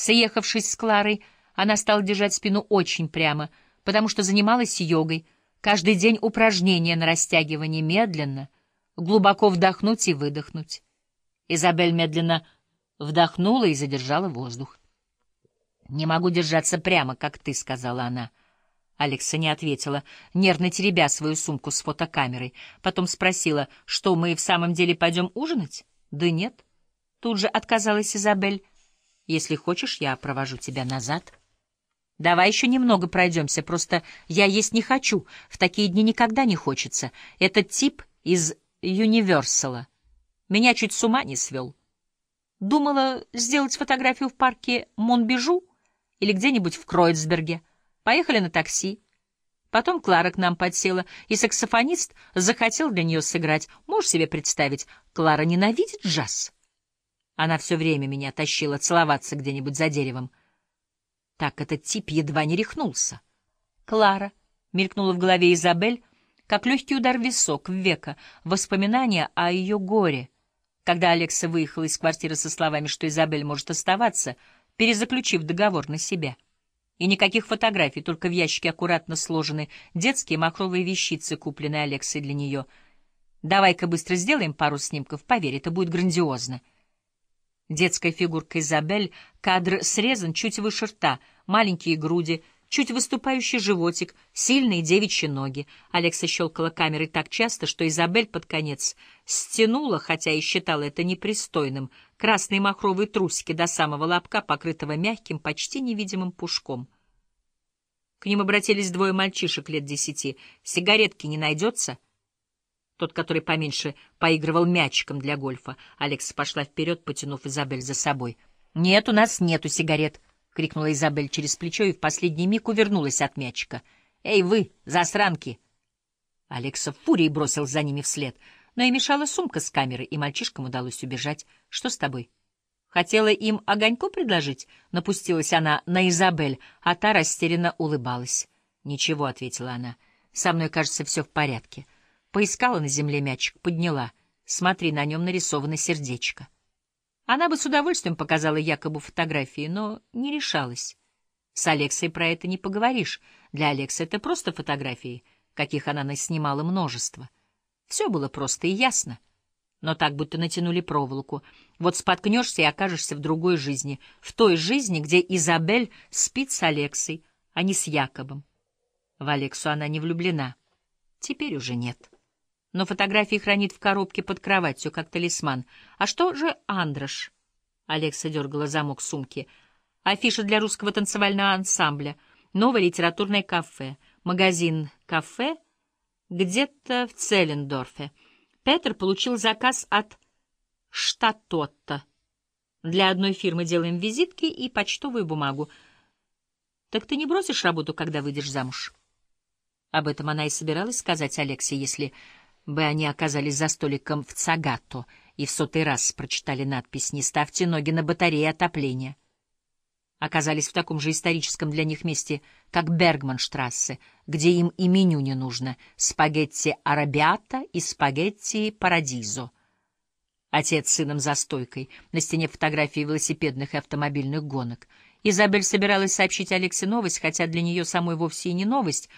Съехавшись с Кларой, она стала держать спину очень прямо, потому что занималась йогой, каждый день упражнения на растягивание медленно, глубоко вдохнуть и выдохнуть. Изабель медленно вдохнула и задержала воздух. «Не могу держаться прямо, как ты», — сказала она. Алекса не ответила, нервно теребя свою сумку с фотокамерой. Потом спросила, что мы в самом деле пойдем ужинать? Да нет. Тут же отказалась Изабель. Если хочешь, я провожу тебя назад. Давай еще немного пройдемся, просто я есть не хочу. В такие дни никогда не хочется. Этот тип из Юниверсала меня чуть с ума не свел. Думала сделать фотографию в парке Монбежу или где-нибудь в Кроицберге. Поехали на такси. Потом Клара к нам подсела, и саксофонист захотел для нее сыграть. Можешь себе представить, Клара ненавидит джаз. Она все время меня тащила целоваться где-нибудь за деревом. Так этот тип едва не рехнулся. Клара мелькнула в голове Изабель, как легкий удар в висок, в века, воспоминания о ее горе, когда Алекса выехала из квартиры со словами, что Изабель может оставаться, перезаключив договор на себя. И никаких фотографий, только в ящике аккуратно сложены детские махровые вещицы, купленные Алексой для нее. «Давай-ка быстро сделаем пару снимков, поверь, это будет грандиозно». Детская фигурка Изабель, кадр срезан чуть выше рта, маленькие груди, чуть выступающий животик, сильные девичьи ноги. Алекса щелкала камерой так часто, что Изабель под конец стянула, хотя и считала это непристойным, красные махровые трусики до самого лобка, покрытого мягким, почти невидимым пушком. К ним обратились двое мальчишек лет десяти. «Сигаретки не найдется?» Тот, который поменьше, поигрывал мячиком для гольфа. Алекс пошла вперед, потянув Изабель за собой. «Нет, у нас нету сигарет!» — крикнула Изабель через плечо и в последний миг увернулась от мячика. «Эй, вы, засранки!» Алекса в фурии бросил за ними вслед — но и мешала сумка с камерой, и мальчишкам удалось убежать. Что с тобой? Хотела им огоньку предложить? Напустилась она на Изабель, а та растерянно улыбалась. «Ничего», — ответила она, — «со мной, кажется, все в порядке». Поискала на земле мячик, подняла. Смотри, на нем нарисовано сердечко. Она бы с удовольствием показала якобы фотографии, но не решалась. С Алексой про это не поговоришь. Для Алекса это просто фотографии, каких она наснимала множество. Все было просто и ясно. Но так будто натянули проволоку. Вот споткнешься и окажешься в другой жизни, в той жизни, где Изабель спит с Алексой, а не с Якобом. В Алексу она не влюблена. Теперь уже нет. Но фотографии хранит в коробке под кроватью, как талисман. А что же Андрош? Алекса дергала замок сумки. Афиша для русского танцевального ансамбля. Новое литературное кафе. Магазин «Кафе» где-то в Целлендорфе. Петер получил заказ от Штатотта. Для одной фирмы делаем визитки и почтовую бумагу. Так ты не бросишь работу, когда выйдешь замуж? Об этом она и собиралась сказать Алексе, если бы они оказались за столиком в Цагато и в сотый раз прочитали надпись «Не ставьте ноги на батарее отопления» оказались в таком же историческом для них месте, как Бергманштрассе, где им и меню не нужно — спагетти арабиата и спагетти парадизо. Отец с сыном за стойкой, на стене фотографии велосипедных и автомобильных гонок. Изабель собиралась сообщить Алексе новость, хотя для нее самой вовсе и не новость,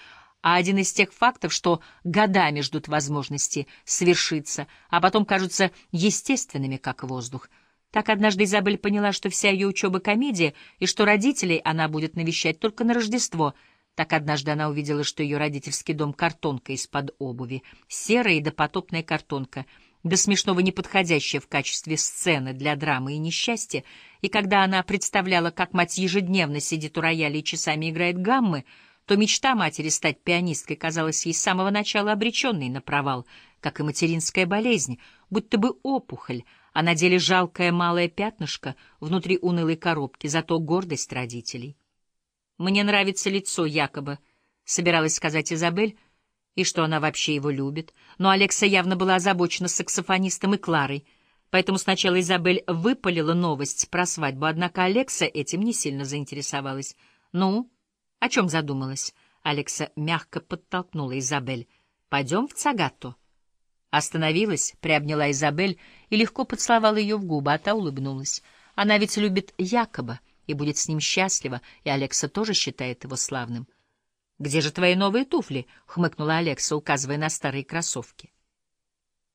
а один из тех фактов, что годами ждут возможности свершиться, а потом кажутся естественными, как воздух — так однажды Изабель поняла, что вся ее учеба — комедия, и что родителей она будет навещать только на Рождество. Так однажды она увидела, что ее родительский дом — картонка из-под обуви, серая и допотопная картонка, до смешного неподходящая в качестве сцены для драмы и несчастья, и когда она представляла, как мать ежедневно сидит у рояля и часами играет гаммы, то мечта матери стать пианисткой казалась ей с самого начала обреченной на провал, как и материнская болезнь, будто бы опухоль — а на деле жалкое малое пятнышко внутри унылой коробки, зато гордость родителей. «Мне нравится лицо якобы», — собиралась сказать Изабель, и что она вообще его любит, но Алекса явно была озабочена саксофонистом и Кларой, поэтому сначала Изабель выпалила новость про свадьбу, однако Алекса этим не сильно заинтересовалась. «Ну, о чем задумалась?» Алекса мягко подтолкнула Изабель. «Пойдем в Цагатто». Остановилась, приобняла Изабель и легко поцеловала ее в губы, а та улыбнулась. Она ведь любит Якоба, и будет с ним счастлива, и Алекса тоже считает его славным. «Где же твои новые туфли?» — хмыкнула Алекса, указывая на старые кроссовки.